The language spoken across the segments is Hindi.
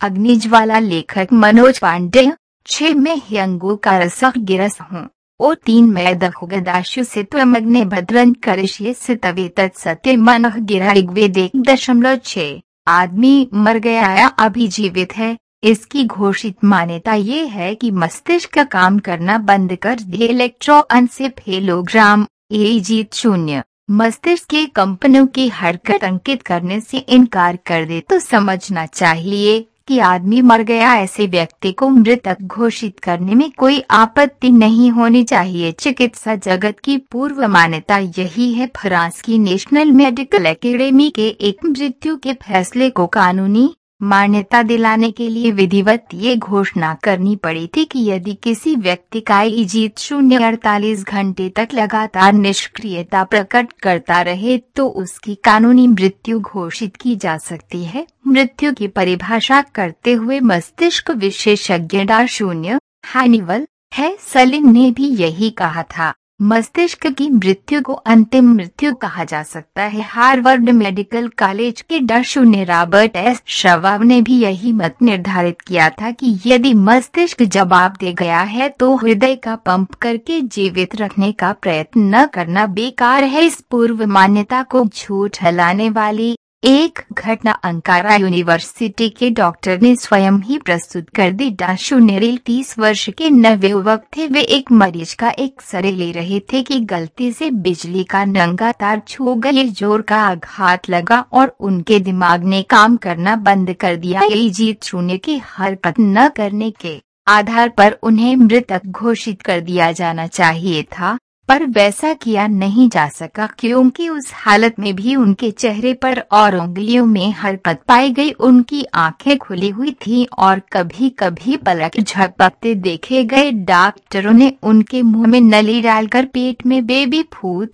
अग्निज्वाला लेखक मनोज पांडे छह में ह्यंगो का रसक गिरस हूँ ओ तीन में दखुगदाशु से त्वमग्ने भद्रन करिष्ये से तवे तत्सत्य मन गिरा ऋग्वेद एक दशमलव छह। आदमी मर गया या अभी जीवित है, इसकी घोषित मान्यता ये है कि मस्तिष्क का काम करना बंद कर दे, इलेक्ट्रॉन से फेलोग्राम ए जीत शून्य। मस्तिष्क के कंपनों की हरकत अंकित करने से इनकार कर दे तो समझना चाहिए कि आदमी मर गया, ऐसे व्यक्ति को मृतक घोषित करने में कोई आपत्ति नहीं होनी चाहिए। चिकित्सा जगत की पूर्व मान्यता यही है। फ्रांस की नेशनल मेडिकल एकेडमी के एक मृत्यु के फैसले को कानूनी मान्यता दिलाने के लिए विधिवत ये घोषणा करनी पड़ी थी कि यदि किसी व्यक्ति का जीत शून्य अड़तालीस घंटे तक लगातार निष्क्रियता प्रकट करता रहे तो उसकी कानूनी मृत्यु घोषित की जा सकती है। मृत्यु की परिभाषा करते हुए मस्तिष्क विशेषज्ञ डा शून्य हानिवल है। सलिन ने भी यही कहा था। मस्तिष्क की मृत्यु को अंतिम मृत्यु कहा जा सकता है। हार्वर्ड मेडिकल कॉलेज के डा शून्य रॉबर्ट एस. शवाब ने भी यही मत निर्धारित किया था कि यदि मस्तिष्क जवाब दे गया है तो हृदय का पंप करके जीवित रखने का प्रयत्न न करना बेकार है। इस पूर्व मान्यता को झूठ हलाने वाली एक घटना अंकारा यूनिवर्सिटी के डॉक्टर ने स्वयं ही प्रस्तुत कर दी डाशु नेरिल तीस वर्ष के नव युवक थे। वे एक मरीज़ का एक सरे ले रहे थे कि गलती से बिजली का नंगा तार छू गए, ज़ोर का आघात लगा और उनके दिमाग ने काम करना बंद कर दिया। जीत शून्य की हरकत न करने के आधार पर उन्हें मृतक घोषित कर दिया जाना चाहिए था। पर वैसा किया नहीं जा सका क्योंकि उस हालत में भी उनके चेहरे पर और उंगलियों में हरकत पाई गई। उनकी आँखें खुली हुई थी और कभी कभी पलक झपकते देखे गए डॉक्टरों ने उनके मुँह में नली डालकर पेट में बेबी फूद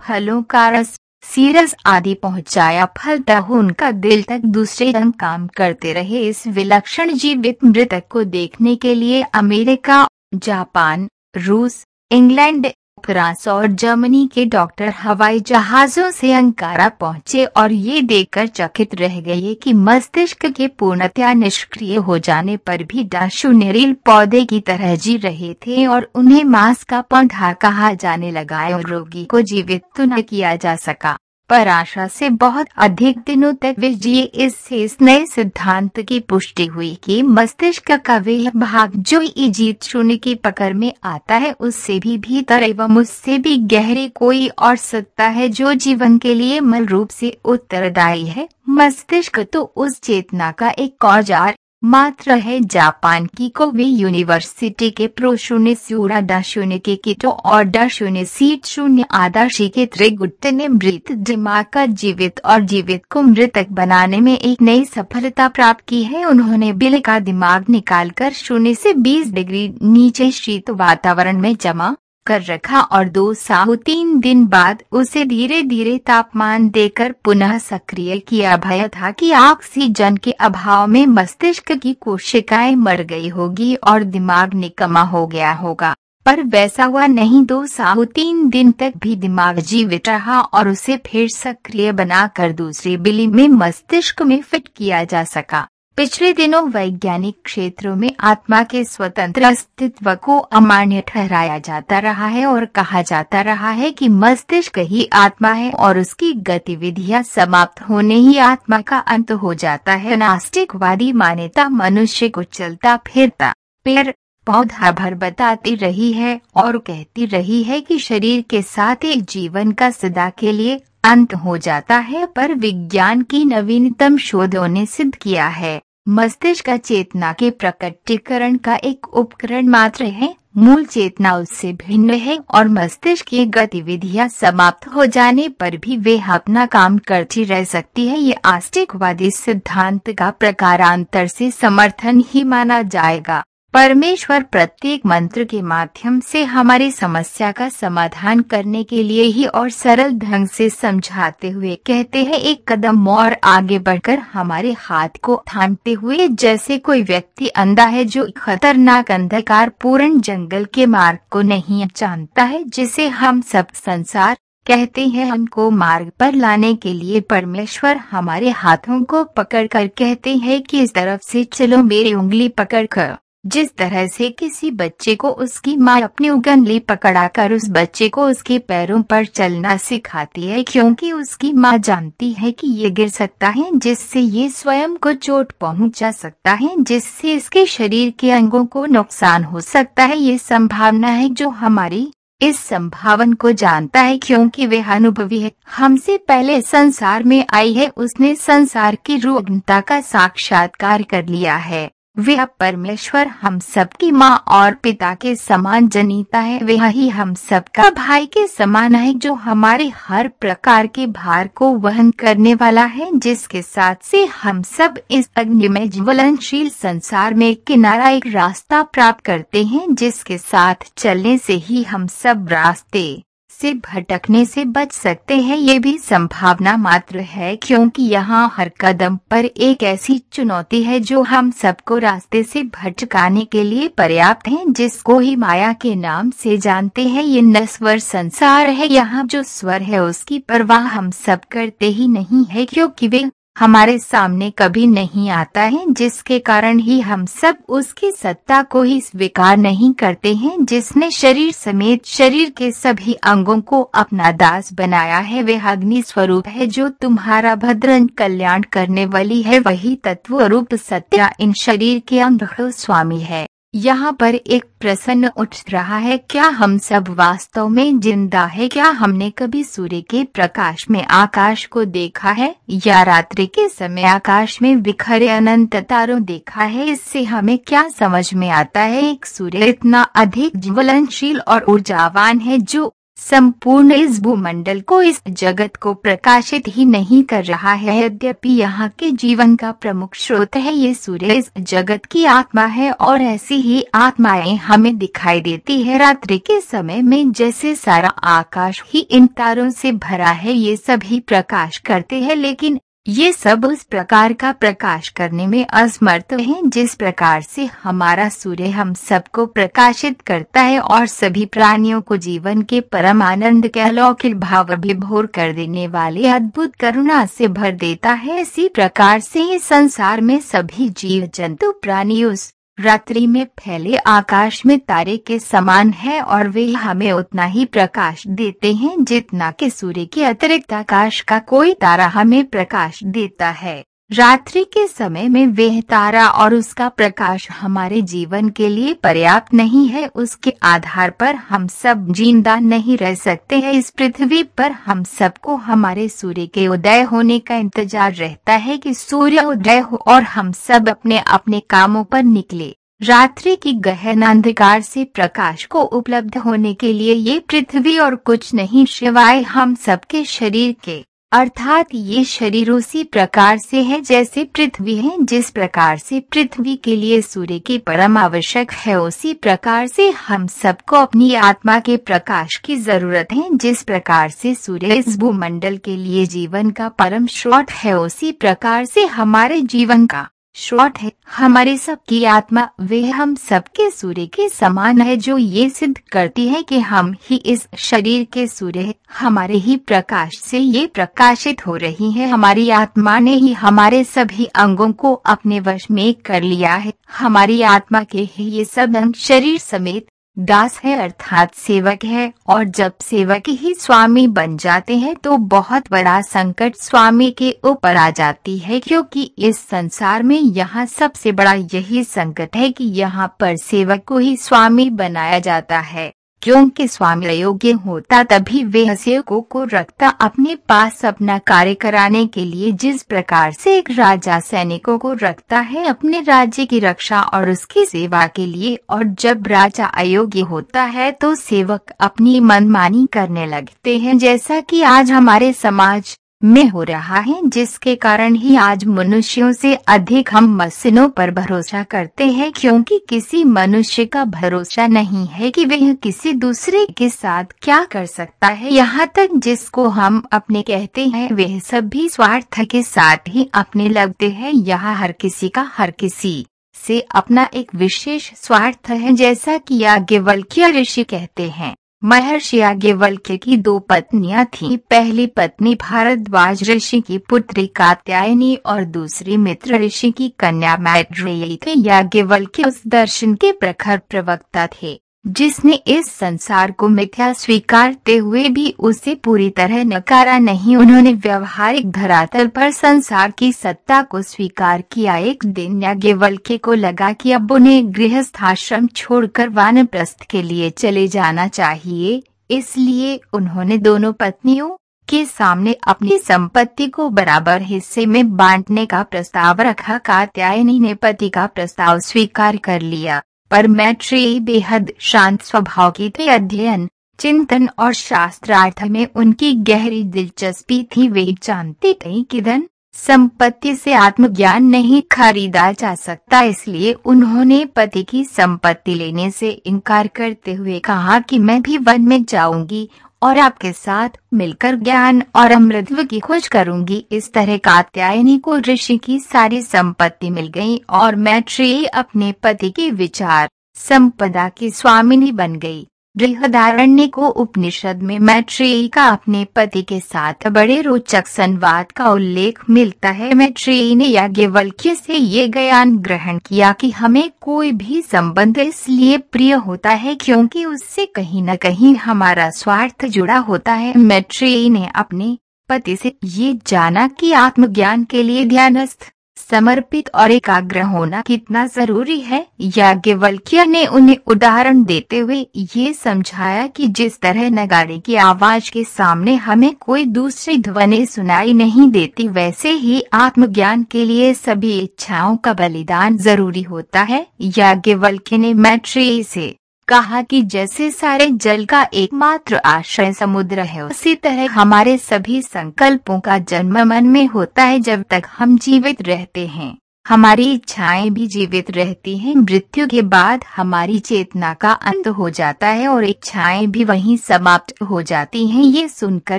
फलों का रस, सीरस आदि पहुँचाया। फलतः उनका दिल तक दूसरे रंग काम करते रहे। इस विलक्षण जीवित मृतक को देखने के लिए अमेरिका, जापान, रूस, इंग्लैंड फ्रांस और जर्मनी के डॉक्टर हवाई जहाजों से अंकारा पहुँचे और ये देखकर चकित रह गए कि मस्तिष्क के पूर्णतया निष्क्रिय हो जाने पर भी डाशु निरील पौधे की तरह जी रहे थे और उन्हें मांस का पौधा कहा जाने लगा और रोगी को जीवित तो न किया जा सका। पर आशा से बहुत अधिक दिनों तक वे जिए इससे इस नए सिद्धांत की पुष्टि हुई कि मस्तिष्क का वह भाग जो इजीत शून्य की पकड़ में आता है, उससे भी भीतर एवं उससे भी गहरे कोई और सत्ता है जो जीवन के लिए मूल रूप से उत्तरदायी है। मस्तिष्क तो उस चेतना का एक औज़ार मात्र है जापान की कोवे यूनिवर्सिटी के प्रो शून्य सूरा डा शून्य के किटो और डा शून्य सीट शून्य आदर्शी के त्रिगुट्ट ने मृत दिमाग का जीवित और जीवित को मृतक बनाने में एक नई सफलता प्राप्त की है। उन्होंने बिल का दिमाग निकालकर शून्य से 20 डिग्री नीचे शीत वातावरण में जमा कर रखा और दो साहु तीन दिन बाद उसे धीरे धीरे तापमान देकर पुनः सक्रिय किया। भय था कि ऑक्सीजन के अभाव में मस्तिष्क की कोशिकाएँ मर गई होगी और दिमाग निकमा हो गया होगा। पर वैसा हुआ नहीं, दो साहु तीन दिन तक भी दिमाग जीवित रहा और उसे फिर सक्रिय बनाकर दूसरी बिली में मस्तिष्क में फिट किया जा सका। पिछले दिनों वैज्ञानिक क्षेत्रों में आत्मा के स्वतंत्र अस्तित्व को अमान्य ठहराया जाता रहा है और कहा जाता रहा है कि मस्तिष्क ही आत्मा है और उसकी गतिविधियाँ समाप्त होने ही आत्मा का अंत हो जाता है। नास्तिकवादी मान्यता मनुष्य को चलता फिरता, पेड़, पौधा भर बताती रही है और कहती रही है कि शरीर के साथ एक जीवन का सदा के लिए अंत हो जाता है, पर विज्ञान की नवीनतम शोधों ने सिद्ध किया है। मस्तिष्क चेतना के प्रकटीकरण का एक उपकरण मात्र है, मूल चेतना उससे भिन्न है और मस्तिष्क की गतिविधियाँ समाप्त हो जाने पर भी वे अपना काम करती रह सकती है। ये आस्तिकवादी सिद्धांत का प्रकारांतर से समर्थन ही माना जाएगा। परमेश्वर प्रत्येक मंत्र के माध्यम से हमारी समस्या का समाधान करने के लिए ही और सरल ढंग से समझाते हुए कहते हैं, एक कदम और आगे बढ़कर हमारे हाथ को थामते हुए, जैसे कोई व्यक्ति अंधा है जो खतरनाक अंधकार पूर्ण जंगल के मार्ग को नहीं जानता है, जिसे हम सब संसार कहते हैं, हमको मार्ग पर लाने के लिए परमेश्वर हमारे हाथों को पकड़कर कहते हैं कि इस तरफ़ से चलो, मेरी उंगली पकड़कर। जिस तरह से किसी बच्चे को उसकी माँ अपनी उंगली पकड़ाकर उस बच्चे को उसके पैरों पर चलना सिखाती है, क्योंकि उसकी माँ जानती है कि ये गिर सकता है, जिससे ये स्वयं को चोट पहुँचा सकता है, जिससे इसके शरीर के अंगों को नुकसान हो सकता है। ये संभावना है जो हमारी इस संभावन को जानता है, क्योंकि वे अनुभवी है। हमसे पहले संसार में आई है, उसने संसार की रुग्णता का साक्षात्कार कर लिया है। वह परमेश्वर हम सबकी माँ और पिता के समान जनीता है। वह ही हम सबका भाई के समान है जो हमारे हर प्रकार के भार को वहन करने वाला है, जिसके साथ से हम सब इस अग्नि में ज्वलनशील संसार में किनारा एक रास्ता प्राप्त करते हैं, जिसके साथ चलने से ही हम सब रास्ते से भटकने से बच सकते हैं, ये भी संभावना मात्र है, क्योंकि यहाँ हर कदम पर एक ऐसी चुनौती है जो हम सबको रास्ते से भटकाने के लिए पर्याप्त है, जिसको ही माया के नाम से जानते हैं। ये नस्वर संसार है, यहाँ जो स्वर है उसकी परवाह हम सब करते ही नहीं है, क्योंकि वे हमारे सामने कभी नहीं आता है, जिसके कारण ही हम सब उसकी सत्ता को ही स्वीकार नहीं करते हैं, जिसने शरीर समेत शरीर के सभी अंगों को अपना दास बनाया है। वे अग्नि स्वरूप है जो तुम्हारा भद्रन कल्याण करने वाली है। वही तत्व रूप सत्या इन शरीर के अंग स्वामी है। यहाँ पर एक प्रश्न उठ रहा है, क्या हम सब वास्तव में ज़िंदा है? क्या हमने कभी सूर्य के प्रकाश में आकाश को देखा है, या रात्रि के समय आकाश में बिखरे अनंत तारों देखा है? इससे हमें क्या समझ में आता है, एक सूर्य इतना अधिक ज्वलनशील और ऊर्जावान है जो संपूर्ण इस भूमंडल को इस जगत को प्रकाशित ही नहीं कर रहा है। यद्यपि यहाँ के जीवन का प्रमुख स्रोत है, ये सूर्य इस जगत की आत्मा है और ऐसी ही आत्माएँ हमें दिखाई देती है। रात्रि के समय में जैसे सारा आकाश ही इन तारों से भरा है, ये सभी प्रकाश करते हैं, लेकिन ये सब उस प्रकार का प्रकाश करने में असमर्थ है जिस प्रकार से हमारा सूर्य हम सबको प्रकाशित करता है और सभी प्राणियों को जीवन के परम आनंद के अलौकिक भाव विभोर कर देने वाले अद्भुत करुणा से भर देता है। इसी प्रकार से ये संसार में सभी जीव जंतु प्राणी उस रात्रि में फैले आकाश में तारे के समान है और वे हमें उतना ही प्रकाश देते हैं जितना कि सूर्य के अतिरिक्त आकाश का कोई तारा हमें प्रकाश देता है। रात्रि के समय में वह तारा और उसका प्रकाश हमारे जीवन के लिए पर्याप्त नहीं है, उसके आधार पर हम सब ज़िंदा नहीं रह सकते हैं। इस पृथ्वी पर हम सबको हमारे सूर्य के उदय होने का इंतज़ार रहता है कि सूर्य उदय हो और हम सब अपने अपने कामों पर निकले। रात्रि की गहन अंधकार से प्रकाश को उपलब्ध होने के लिए ये पृथ्वी और कुछ नहीं सिवाय हम सबके शरीर के अर्थात ये शरीर उसी प्रकार से है जैसे पृथ्वी है, जिस प्रकार से पृथ्वी के लिए सूर्य की परम आवश्यक है, उसी प्रकार से हम सबको अपनी आत्मा के प्रकाश की ज़रूरत है, जिस प्रकार से सूर्य इस भूमंडल के लिए जीवन का परम स्रोत है, उसी प्रकार से हमारे जीवन का शॉर्ट है, हमारे सब की आत्मा, वे हम सबके सूर्य के समान है जो ये सिद्ध करती है कि हम ही इस शरीर के सूर्य हमारे ही प्रकाश से ये प्रकाशित हो रही है, हमारी आत्मा ने ही हमारे सभी अंगों को अपने वश में कर लिया है, हमारी आत्मा के ही ये सब अंग शरीर समेत दास है अर्थात सेवक है और जब सेवक ही स्वामी बन जाते हैं तो बहुत बड़ा संकट स्वामी के ऊपर आ जाती है क्योंकि इस संसार में यहाँ सबसे बड़ा यही संकट है कि यहाँ पर सेवक को ही स्वामी बनाया जाता है। क्योंकि स्वामी अयोग्य होता तभी वे सेवकों को रखता अपने पास अपना कार्य कराने के लिए जिस प्रकार से एक राजा सैनिकों को रखता है अपने राज्य की रक्षा और उसकी सेवा के लिए और जब राजा अयोग्य होता है तो सेवक अपनी मनमानी करने लगते हैं जैसा कि आज हमारे समाज में हो रहा है, जिसके कारण ही आज मनुष्यों से अधिक हम मशीनों पर भरोसा करते हैं, क्योंकि किसी मनुष्य का भरोसा नहीं है कि वह किसी दूसरे के साथ क्या कर सकता है। यहाँ तक जिसको हम अपने कहते हैं, वह सब भी स्वार्थ के साथ ही अपने लगते हैं। यहाँ हर किसी का हर किसी से अपना एक विशेष स्वार्थ है, जैसा की कि याज्ञवल्क्य ऋषि कहते हैं। महर्षि याज्ञवल्क्य की दो पत्नियाँ थीं। पहली पत्नी भारद्वाज ऋषि की पुत्री कात्यायनी और दूसरी मित्र ऋषि की कन्या मैत्रेयी थी। याज्ञवल्क्य उस दर्शन के प्रखर प्रवक्ता थे। जिसने इस संसार को मिथ्या स्वीकारते हुए भी उसे पूरी तरह नकारा नहीं, उन्होंने व्यवहारिक धरातल पर संसार की सत्ता को स्वीकार किया। एक दिन याज्ञवल्क्य को लगा कि अब उन्हें गृहस्थ गृहस्थाश्रम छोड़कर वानप्रस्थ के लिए चले जाना चाहिए, इसलिए उन्होंने दोनों पत्नियों के सामने अपनी संपत्ति को बराबर हिस्से में बांटने का प्रस्ताव रखा। कात्यायनी ने पति का प्रस्ताव स्वीकार कर लिया। पर मैत्री बेहद शांत स्वभाव की थी। अध्ययन, चिंतन और शास्त्रार्थ में उनकी गहरी दिलचस्पी थी। वे जानते थे कि धन संपत्ति से आत्मज्ञान नहीं खरीदा जा सकता, इसलिए उन्होंने पति की संपत्ति लेने से इनकार करते हुए कहा कि मैं भी वन में जाऊँगी और आपके साथ मिलकर ज्ञान और अमृतत्व की खोज करूँगी। इस तरह कात्यायनी को ऋषि की सारी संपत्ति मिल गई और मैत्री अपने पति के विचार, संपदा की स्वामिनी बन गई। बृहदारण्य को उपनिषद में मैत्रेयी का अपने पति के साथ बड़े रोचक संवाद का उल्लेख मिलता है। मैत्रेयी ने याज्ञवल्क्य से ये ज्ञान ग्रहण किया कि हमें कोई भी संबंध इसलिए प्रिय होता है क्योंकि उससे कहीं न कहीं हमारा स्वार्थ जुड़ा होता है। मैत्रेयी ने अपने पति से ये जाना कि आत्मज्ञान के लिए ध्यानस्थ समर्पित और एकाग्र होना कितना ज़रूरी है? याज्ञवल्क्य ने उन्हें उदाहरण देते हुए ये समझाया कि जिस तरह नगाड़े की आवाज़ के सामने हमें कोई दूसरी ध्वनि सुनाई नहीं देती, वैसे ही आत्मज्ञान के लिए सभी इच्छाओं का बलिदान ज़रूरी होता है। याज्ञवल्क्य ने मैट्री से कहा कि जैसे सारे जल का एकमात्र आश्रय समुद्र है, उसी तरह हमारे सभी संकल्पों का जन्म मन में होता है जब तक हम जीवित रहते हैं। हमारी इच्छाएँ भी जीवित रहती हैं। मृत्यु के बाद हमारी चेतना का अंत हो जाता है और इच्छाएँ भी वहीं समाप्त हो जाती हैं। ये सुनकर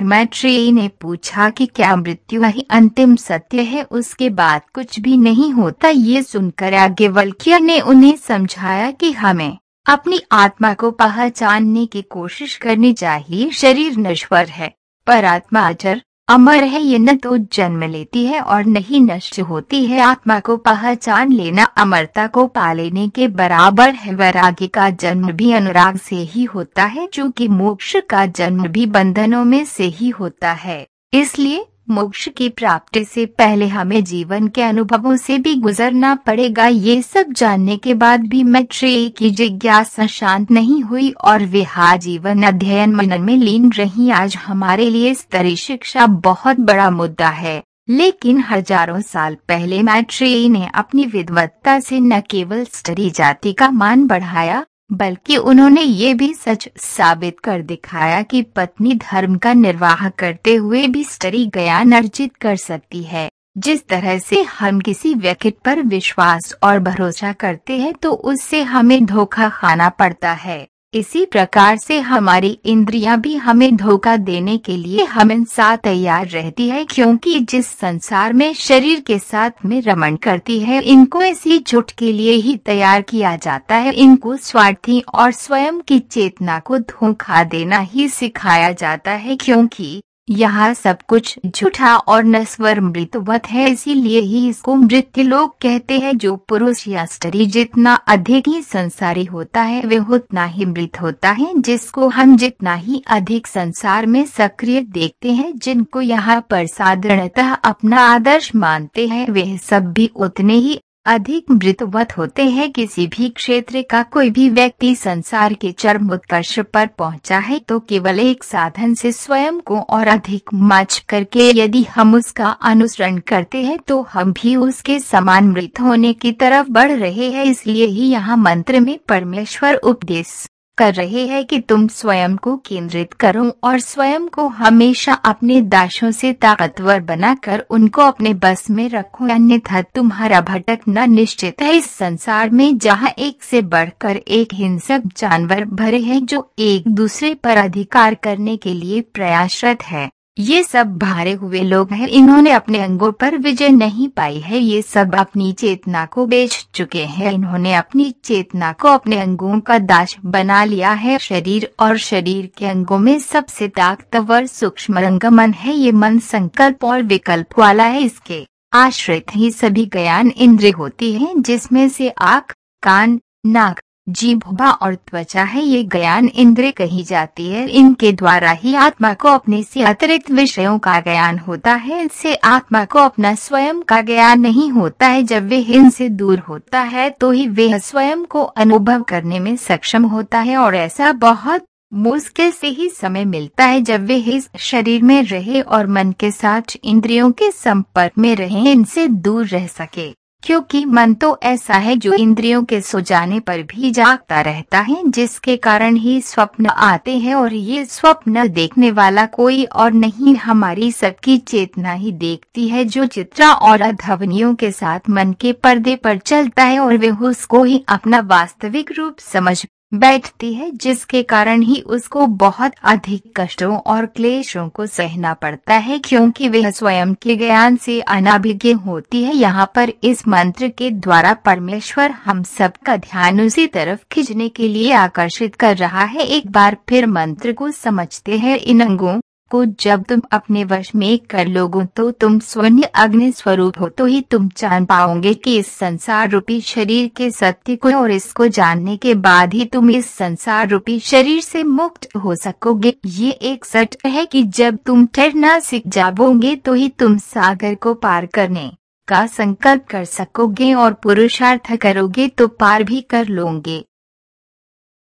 मैत्री ने पूछा कि क्या मृत्यु ही अंतिम सत्य है? उसके बाद कुछ भी नहीं होता। ये सुनकर आज्ञवल्क्य ने उन्हें समझाया कि हमें अपनी आत्मा को पहचानने की कोशिश करनी चाहिए। शरीर नश्वर है, पर आत्मा अचर अमर है। ये न तो जन्म लेती है और न ही नष्ट होती है। आत्मा को पहचान लेना अमरता को पा लेने के बराबर है। वैराग्य का जन्म भी अनुराग से ही होता है, चूँकि मोक्ष का जन्म भी बंधनों में से ही होता है। इसलिए मोक्ष की प्राप्ति से पहले हमें जीवन के अनुभवों से भी गुजरना पड़ेगा। ये सब जानने के बाद भी मैत्री की जिज्ञासा शांत नहीं हुई और वे हा जीवन अध्ययन मनन में लीन रही। आज हमारे लिए स्तरीय शिक्षा बहुत बड़ा मुद्दा है। लेकिन हज़ारों साल पहले मैत्री ने अपनी विद्वत्ता से न केवल स्तरी जाति का मान बढ़ाया बल्कि उन्होंने ये भी सच साबित कर दिखाया कि पत्नी धर्म का निर्वाह करते हुए भी स्टरी ज्ञान अर्जित कर सकती है। जिस तरह से हम किसी व्यक्ति पर विश्वास और भरोसा करते हैं तो उससे हमें धोखा खाना पड़ता है। इसी प्रकार से हमारी इंद्रियाँ भी हमें धोखा देने के लिए हमेशा तैयार रहती है, क्योंकि जिस संसार में शरीर के साथ में रमन करती है, इनको इसी झुट के लिए ही तैयार किया जाता है। इनको स्वार्थी और स्वयं की चेतना को धोखा देना ही सिखाया जाता है, क्योंकि यहाँ सब कुछ झूठा और नस्वर मृतवत है, इसीलिए ही इसको मृत्यु लोग कहते हैं, जो पुरुष या स्त्री जितना अधिक ही संसारी होता है वह उतना ही मृत होता है, जिसको हम जितना ही अधिक संसार में सक्रिय देखते हैं, जिनको यहाँ पर साधारणतः अपना आदर्श मानते हैं, वे सब भी उतने ही अधिक मृतवत होते हैं किसी भी क्षेत्र का कोई भी व्यक्ति संसार के चरम उत्कर्ष पर पहुँचा है तो केवल एक साधन से स्वयं को और अधिक मच करके यदि हम उसका अनुसरण करते हैं तो हम भी उसके समान मृत होने की तरफ़ बढ़ रहे हैं। इसलिए ही यहाँ मंत्र में परमेश्वर उपदेश। कर रहे हैं कि तुम स्वयं को केंद्रित करो और स्वयं को हमेशा अपने दाशों से ताकतवर बनाकर उनको अपने बस में रखो, अन्यथा तुम्हारा भटकना निश्चित है। इस संसार में जहाँ एक से बढ़कर एक हिंसक जानवर भरे हैं, जो एक दूसरे पर अधिकार करने के लिए प्रयासरत है। ये सब भारे हुए लोग हैं, इन्होंने अपने अंगों पर विजय नहीं पाई है, ये सब अपनी चेतना को बेच चुके हैं, इन्होंने अपनी चेतना को अपने अंगों का दास बना लिया है, शरीर और शरीर के अंगों में सबसे ताकतवर सूक्ष्म रंग मन है, ये मन संकल्प और विकल्प वाला है, इसके आश्रित ही सभी ज्ञान इंद्रिय होती है, जिसमें से आँख, कान, नाक जीभुबा और त्वचा है, ये ज्ञान इंद्र कही जाती है। इनके द्वारा ही आत्मा को अपने से अतिरिक्त विषयों का ज्ञान होता है। इनसे आत्मा को अपना स्वयं का ज्ञान नहीं होता है। जब वे इनसे दूर होता है तो ही वे स्वयं को अनुभव करने में सक्षम होता है और ऐसा बहुत मुश्किल से ही समय मिलता है। जब वे इस शरीर में रहे और मन के साथ इंद्रियों के संपर्क में रहे, इनसे दूर रह सके। क्योंकि मन तो ऐसा है जो इंद्रियों के सो जाने पर भी जागता रहता है, जिसके कारण ही स्वप्न आते हैं और ये स्वप्न देखने वाला कोई और नहीं, हमारी सबकी चेतना ही देखती है जो चित्रा और अधवनियों के साथ मन के पर्दे पर चलता है और वे उसको ही अपना वास्तविक रूप समझ बैठती है, जिसके कारण ही उसको बहुत अधिक कष्टों और क्लेशों को सहना पड़ता है, क्योंकि वह स्वयं के ज्ञान से अनाभिज्ञ होती है। यहाँ पर इस मंत्र के द्वारा परमेश्वर हम सबका ध्यान उसी तरफ़ खींचने के लिए आकर्षित कर रहा है। एक बार फिर मंत्र को समझते हैं। इन अंगों को जब तुम अपने वश में कर लोगो तो तुम स्वर्ण अग्नि स्वरूप हो तो ही तुम जान पाओगे कि इस संसार रूपी शरीर के सत्य को और इसको जानने के बाद ही तुम इस संसार रूपी शरीर से मुक्त हो सकोगे। ये एक सच है कि जब तुम ठहरना सीख जाओगे तो ही तुम सागर को पार करने का संकल्प कर सकोगे और पुरुषार्थ करोगे तो पार भी कर लोगे।